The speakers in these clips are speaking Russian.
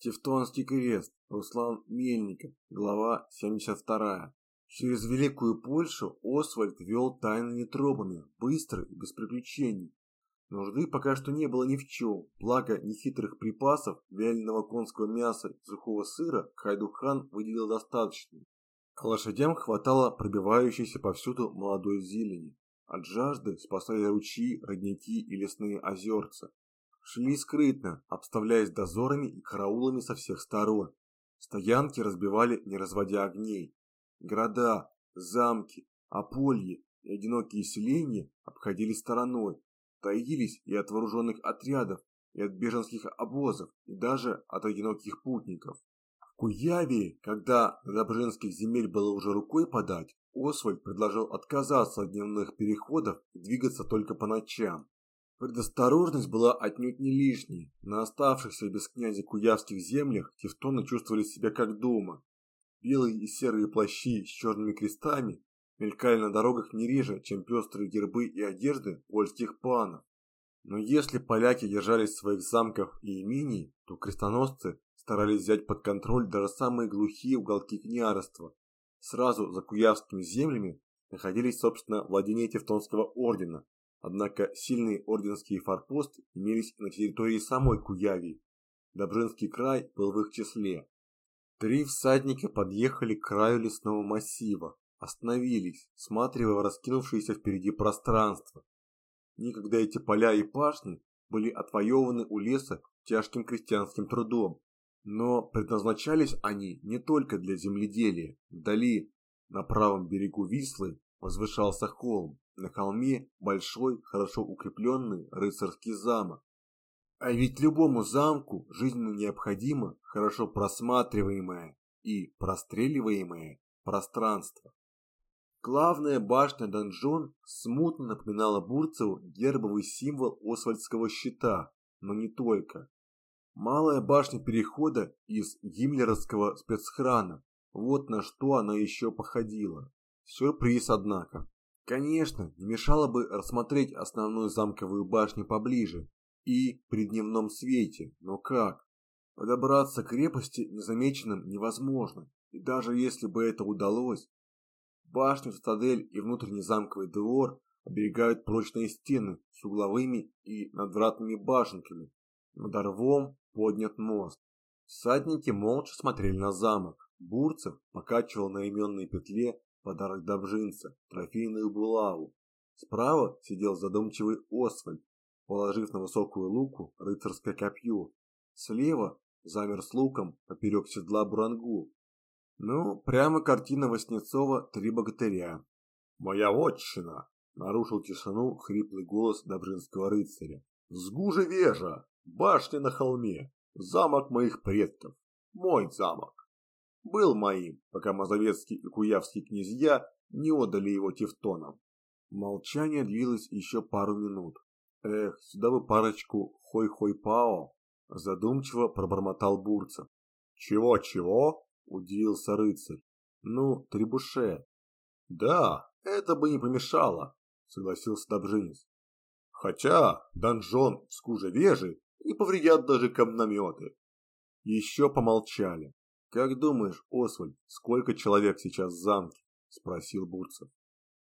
Тевтонский крест. Руслан Мельников. Глава 72. Через Великую Польшу Освальд вел тайными тропами, быстро и без приключений. Нужды пока что не было ни в чем, благо нехитрых припасов, вяленого конского мяса сухого сыра Хайдухан выделил достаточно. К лошадям хватало пробивающейся повсюду молодой зелени. От жажды спасали ручьи, родники и лесные озерца. Шли скрытно, обставляясь дозорами и караулами со всех сторон. Стоянки разбивали, не разводя огней. Города, замки, ополье и одинокие селения обходили стороной, таились и от вооруженных отрядов, и от беженских обозов, и даже от одиноких путников. В Куяве, когда до Добрынских земель было уже рукой подать, Освальд предложил отказаться от дневных переходов и двигаться только по ночам. Предосторожность была отнюдь не лишней. На оставшихся без князя куявских землях тевтоны чувствовали себя как дома. Белые и серые плащи с черными крестами мелькали на дорогах не реже, чем пестрые гербы и одежды польских панов. Но если поляки держались своих замков и имений, то крестоносцы старались взять под контроль даже самые глухие уголки княжества. Сразу за куявскими землями находились, собственно, владения Тевтонского ордена, Однако сильные орденские форпосты имелись на территории самой Куявии. Добрынский край был в их числе. Три всадника подъехали к краю лесного массива, остановились, сматривая раскинувшееся впереди пространство. Никогда эти поля и пашни были отвоеваны у леса тяжким крестьянским трудом, но предназначались они не только для земледелия. Вдали, на правом берегу Вислы, возвышался холм, на холме большой, хорошо укрепленный рыцарский замок. А ведь любому замку жизненно необходимо хорошо просматриваемое и простреливаемое пространство. Главная башня донжон смутно напоминала Бурцеву гербовый символ Освальдского щита, но не только. Малая башня перехода из гиммлеровского спецхрана, вот на что она еще походила. Сюрприз, однако. Конечно, не мешало бы рассмотреть основную замковую башню поближе и при дневном свете, но как? Подобраться к крепости незамеченным невозможно, и даже если бы это удалось, башню, цитадель и внутренний замковый двор оберегают прочные стены с угловыми и надвратными башенками. Над рвом поднят мост. Всадники молча смотрели на замок. Бурцев покачивал на именной петле подарок Добжинца, трофейную булаву. Справа сидел задумчивый Освальд, положив на высокую луку рыцарское копье. Слева замер с луком поперек седла Бурангу. Ну, прямо картина Васнецова «Три богатыря». «Моя отчина!» – нарушил тишину хриплый голос Добжинского рыцаря. «Сгужа вежа! Башня на холме! Замок моих предков! Мой замок!» Был моим, пока мазовецкие и куявские князья не отдали его тевтонам. Молчание длилось еще пару минут. Эх, сюда бы парочку хой-хой-пао, задумчиво пробормотал Бурцев. Чего-чего? удивился рыцарь. Ну, требуше. Да, это бы не помешало, согласился Добжинец. Хотя донжон в Скужевеже не повредят даже камнометы. Еще помолчали. «Как думаешь, Освальд, сколько человек сейчас в замке?» – спросил Бурцев.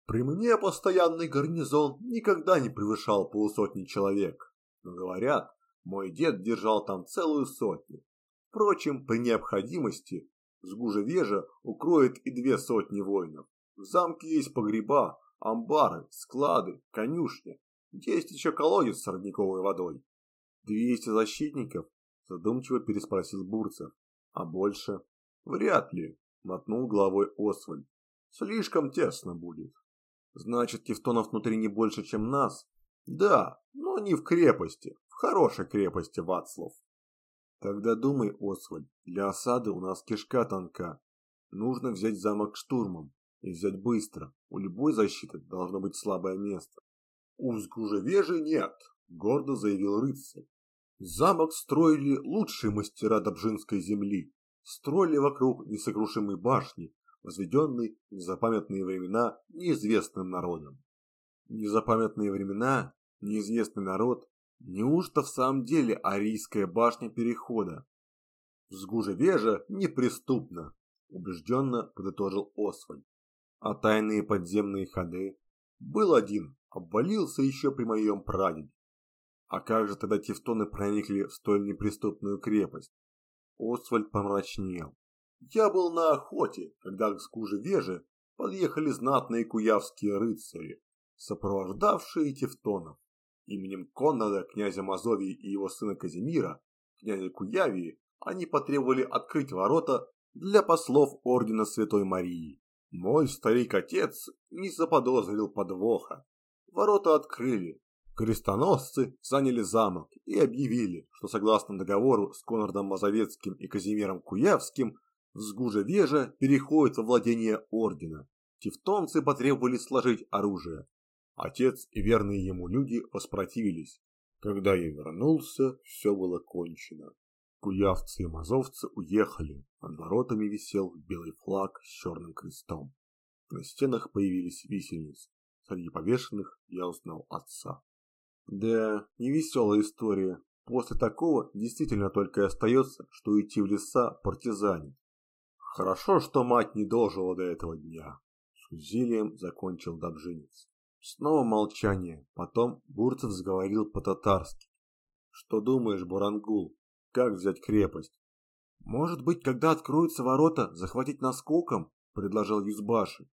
«При мне постоянный гарнизон никогда не превышал полусотни человек. Но говорят, мой дед держал там целую сотню. Впрочем, при необходимости с Гужевежа укроет и две сотни воинов. В замке есть погреба, амбары, склады, конюшни. Есть еще колодец с родниковой водой. «Двести защитников?» – задумчиво переспросил Бурцев. А больше? Вряд ли, мотнул головой Освальд. Слишком тесно будет. Значит, тевтонов внутри не больше, чем нас? Да, но не в крепости, в хорошей крепости, Вацлав. Тогда думай, Освальд, для осады у нас кишка тонка. Нужно взять замок штурмом. И взять быстро. У любой защиты должно быть слабое место. У Взгужевежи нет, гордо заявил рыцарь. Замок строили лучшие мастера Добжинской земли, строили вокруг несокрушимой башни, возведенной в незапамятные времена неизвестным народом. Незапамятные времена, неизвестный народ, неужто в самом деле Арийская башня Перехода? Взгужевежа неприступна, убежденно подытожил Освальд. А тайные подземные ходы? Был один, обвалился еще при моем прадеде. А как же тогда тевтоны проникли в столь неприступную крепость? Освальд помрачнел. Я был на охоте, когда к Скужевеже подъехали знатные куявские рыцари, сопровождавшие тевтонов. Именем Коннада, князя Мазовии и его сына Казимира, князя Куявии, они потребовали открыть ворота для послов Ордена Святой Марии. Мой старик-отец не заподозрил подвоха. Ворота открыли. Крестоносцы заняли замок и объявили, что согласно договору с Конрадом Мазовецким и Казимиром Куявским, Взгужа-Вежа переходит во владение Ордена. Тевтонцы потребовали сложить оружие. Отец и верные ему люди воспротивились. Когда я вернулся, все было кончено. Куявцы и мазовцы уехали, над воротами висел белый флаг с черным крестом. На стенах появились висельницы. Среди повешенных я узнал отца. Да, невеселая история. После такого действительно только и остается, что идти в леса партизане. Хорошо, что мать не дожила до этого дня. С усилием закончил Добжинец. Снова молчание. Потом Бурцев заговорил по-татарски. Что думаешь, Бурангул? Как взять крепость? Может быть, когда откроются ворота, захватить наскоком? Предложил Юзбаши.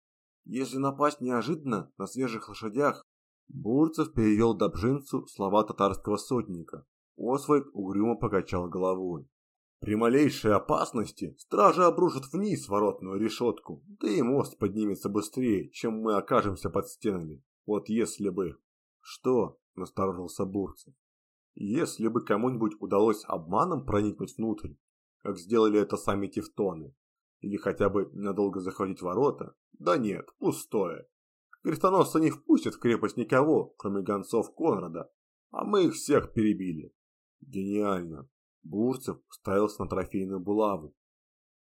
Если напасть неожиданно, на свежих лошадях. Бурцев перевел Добжинцу слова татарского сотника. Освальд угрюмо покачал головой. При малейшей опасности стражи обрушат вниз воротную решетку, да и мост поднимется быстрее, чем мы окажемся под стенами. Вот если бы... Что? Насторожился Бурцев. Если бы кому-нибудь удалось обманом проникнуть внутрь, как сделали это сами тевтоны, или хотя бы ненадолго захватить ворота, да нет, пустое. Крестоносцы не впустят в крепость никого, кроме гонцов Конрада, а мы их всех перебили. Гениально. Бурцев уставился на трофейную булаву.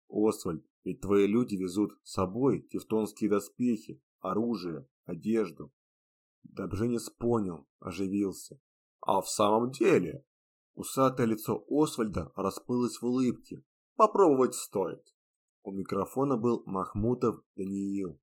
Освальд, ведь твои люди везут с собой тевтонские доспехи, оружие, одежду. Добженец понял, оживился. А в самом деле, усатое лицо Освальда расплылось в улыбке. Попробовать стоит. У микрофона был Махмутов Даниил.